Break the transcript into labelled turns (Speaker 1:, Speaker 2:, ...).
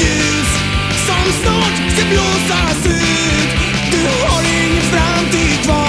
Speaker 1: ljus som snart ska blåsas ut. Du har ingen framtid kvar.